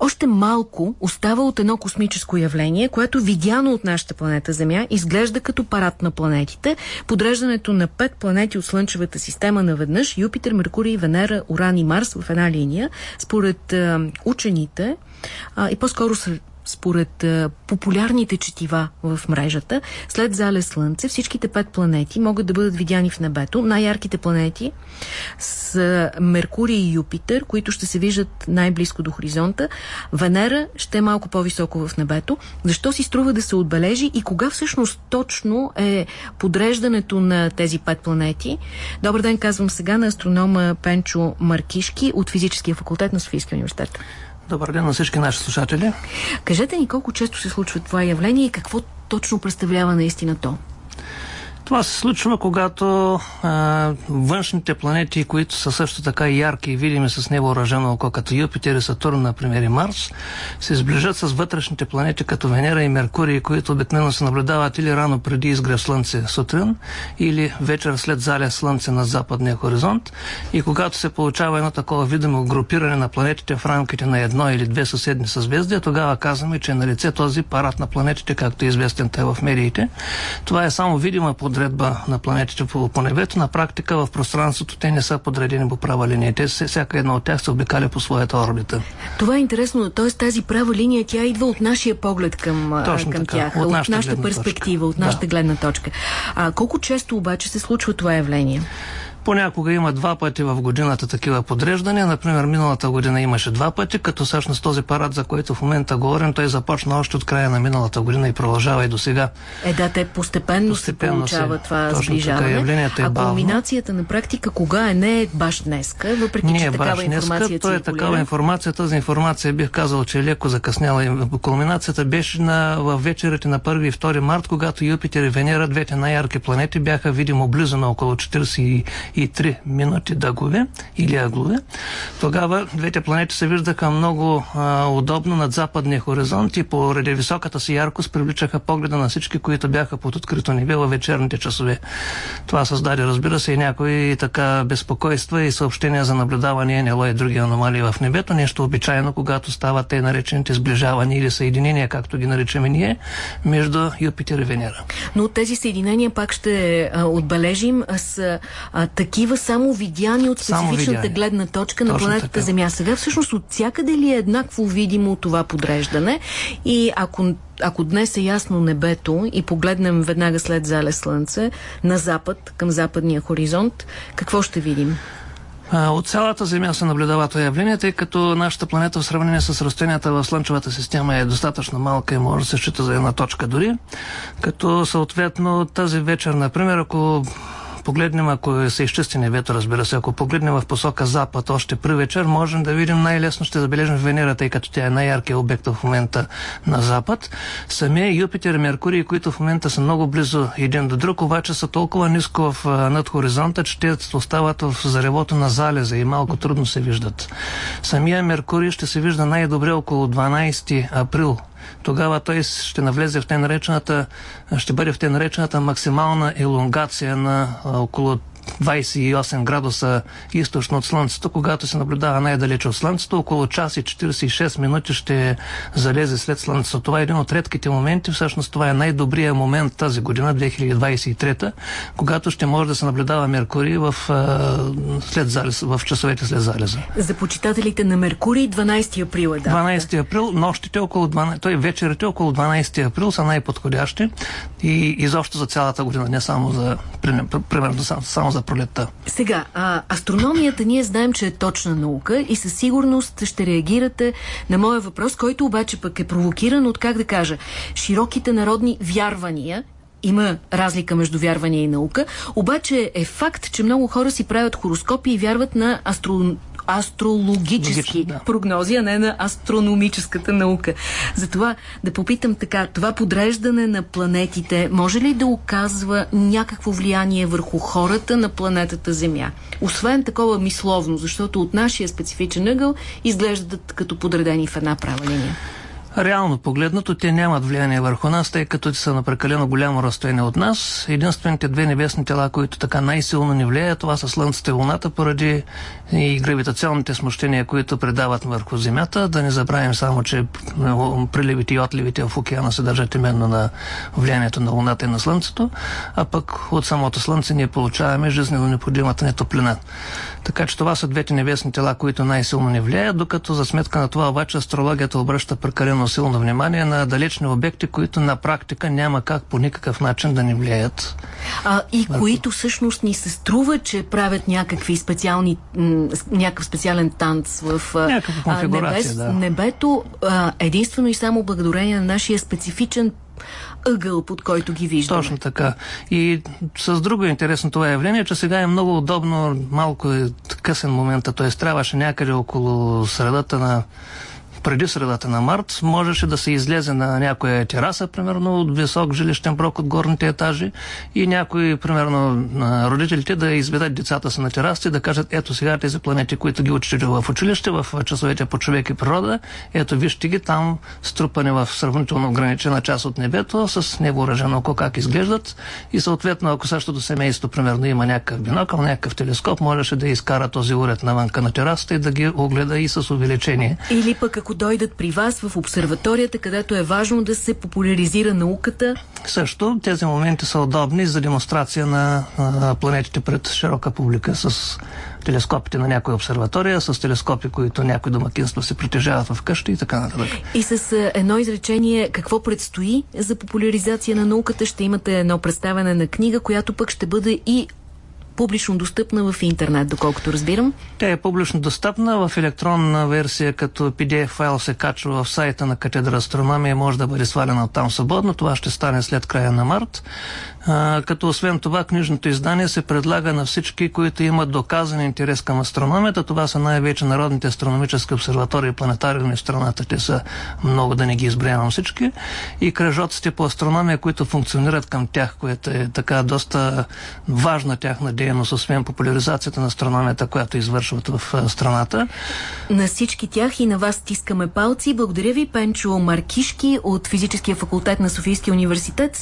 Още малко остава от едно космическо явление, което видяно от нашата планета Земя изглежда като парад на планетите. Подреждането на пет планети от Слънчевата система наведнъж Юпитер, Меркурий, Венера, Уран и Марс в една линия. Според а, учените а, и по-скоро според популярните четива в мрежата, след зале Слънце всичките пет планети могат да бъдат видяни в небето. Най-ярките планети са Меркурий и Юпитер, които ще се виждат най-близко до хоризонта. Венера ще е малко по-високо в небето. Защо си струва да се отбележи и кога всъщност точно е подреждането на тези пет планети? Добър ден, казвам сега на астронома Пенчо Маркишки от Физическия факултет на Софийския университет. Добър ден на всички наши слушатели. Кажете ни колко често се случва това явление и какво точно представлява наистина то? Това се случва, когато а, външните планети, които са също така ярки и видими с невооръжено око, като Юпитер и Сатурн, например, и Марс, се сближат с вътрешните планети, като Венера и Меркурий, които обикновено се наблюдават или рано преди изгрев Слънце сутрин, или вечер след заля Слънце на западния хоризонт. И когато се получава едно такова видимо групиране на планетите в рамките на едно или две съседни съзвездия, тогава казваме, че е на лице този парад на планетите, както е известен те в медиите. Това е само видима под подредба на планетите по, по небето, на практика в пространството те не са подредени по права линия. Те, всяка една от тях се обикаля по своята орбита. Това е интересно. Т.е. тази права линия, тя идва от нашия поглед към, Точно към така, тях, от, от нашата перспектива, точка. от нашата да. гледна точка. А колко често обаче се случва това явление? Понякога има два пъти в годината такива подреждания. Например, миналата година имаше два пъти, като всъщност този парад, за който в момента говорим, той започна още от края на миналата година и продължава и до сега. Е, да, те постепенно, постепенно се получава се, това сближаване. Така, е а кулминацията на практика кога е? Не е баш днеска, въпреки не че е такава баш информация той е такава информация. Тази информация бих казал, че е леко закъсняла. Кулминацията беше на, в вечерите на 1 и 2 март, когато Юпитер и Венера, двете най-ярки планети, бяха видимо близо на около 40 и 3 минути дъгове или аглове, тогава двете планети се виждаха много а, удобно над западния хоризонт и поради високата си яркост привличаха погледа на всички, които бяха под открито небе във вечерните часове. Това създаде, разбира се, и някои така безпокойства и съобщения за наблюдаване НЛО и други аномалии в небето. Нещо обичайно, когато стават те наречените сближавания или съединения, както ги наричаме ние, между Юпитер и Венера. Но тези съединения пак ще а, отбележим с а, такива само видяни от специфичната гледна точка Точно на планетата така. Земя. Сега всъщност от всякъде ли е еднакво видимо това подреждане? И ако ако днес е ясно небето и погледнем веднага след зале слънце на запад, към западния хоризонт, какво ще видим? От цялата Земя се наблюдава това явление, тъй като нашата планета в сравнение с разстоянията в Слънчевата система е достатъчно малка и може да се счита за една точка дори. Като съответно тази вечер, например, ако погледнем, ако се изчисти небето, разбира се, ако погледнем в посока запад още при вечер, можем да видим най-лесно ще забележим Венера, тъй като тя е най-яркият обект в момента на запад. Самия Юпитер и Меркурий, които в момента са много близо един до друг, обаче са толкова ниско в, над хоризонта, че те остават в заревото на залеза и малко трудно се виждат. Самия Меркурий ще се вижда най-добре около 12 април тогава той ще навлезе в те наречената, ще бъде в те наречената максимална елонгация на около 28 градуса източно от Слънцето, когато се наблюдава най-далече от Слънцето, около час и 46 минути ще залезе след Слънцето. Това е един от редките моменти, всъщност това е най-добрият момент тази година, 2023, когато ще може да се наблюдава Меркурий в, след залез, в часовете след залеза. За почитателите на Меркурий 12 април е да. 12 април, нощите около 12, той вечерите около 12 април са най-подходящи и изобщо за цялата година, не само за примерно само за пролетта. Сега, а, астрономията ние знаем, че е точна наука и със сигурност ще реагирате на моя въпрос, който обаче пък е провокиран от, как да кажа, широките народни вярвания има разлика между вярвания и наука, обаче е факт, че много хора си правят хороскопи и вярват на астро астрологически Логично, да. прогнози, а не на астрономическата наука. Затова да попитам така, това подреждане на планетите може ли да оказва някакво влияние върху хората на планетата Земя? Освен такова мисловно, защото от нашия специфичен ъгъл изглеждат като подредени в една права линия. Реално погледнато, те нямат влияние върху нас, тъй като са на прекалено голямо разстояние от нас. Единствените две небесни тела, които така най-силно ни влияят, това са Слънцето и Луната, поради и гравитационните смущения, които предават върху Земята. Да не забравим само, че приливите и отливите в океана се държат именно на влиянието на Луната и на Слънцето, а пък от самото Слънце ние получаваме жизненно необходимата ни топлина. Така че това са двете небесни тела, които най-силно ни влияят, докато за сметка на това обаче астрологията обръща прекалено силно внимание на далечни обекти, които на практика няма как по никакъв начин да ни влияят. А, и върху... които всъщност ни се струва, че правят някакви специални, някакъв специален танц в а, небес, да. небето, а, единствено и само благодарение на нашия специфичен ъгъл, под който ги виждаме. Точно така. И с друго интересно това явление, че сега е много удобно, малко е късен момент, т.е. трябваше някъде около средата на преди средата на март, можеше да се излезе на някоя тераса, примерно от висок жилищен брок от горните етажи и някои, примерно, родителите да изведат децата си на терасите и да кажат, ето сега тези планети, които ги учите в училище, в часовете по човек и природа, ето вижте ги там, струпани в сравнително ограничена част от небето, с невооръжено око как изглеждат и съответно, ако същото семейство, примерно, има някакъв бинокъл, някакъв телескоп, можеше да изкара този уред навънка на терасата и да ги огледа и с увеличение. Или пък ако дойдат при вас в обсерваторията, където е важно да се популяризира науката? Също тези моменти са удобни за демонстрация на, на планетите пред широка публика с телескопите на някоя обсерватория, с телескопи, които някои домакинства се притежават в къщи и така нататък. И с едно изречение, какво предстои за популяризация на науката? Ще имате едно представяне на книга, която пък ще бъде и публично достъпна в интернет, доколкото разбирам? Тя е публично достъпна в електронна версия, като PDF файл се качва в сайта на катедра астрономия може да бъде свалена там свободно. Това ще стане след края на март. А, като освен това книжното издание се предлага на всички, които имат доказан интерес към астрономията. Това са най-вече народните астрономически обсерватории и планетариуми в страната. Те са много да не ги изброявам всички. И кръжоците по астрономия, които функционират към тях, което е така доста важна тяхна дейност, освен популяризацията на астрономията, която извършват в страната. На всички тях и на вас стискаме палци. Благодаря ви, Пенчо Маркишки от Физическия факултет на Софийския университет.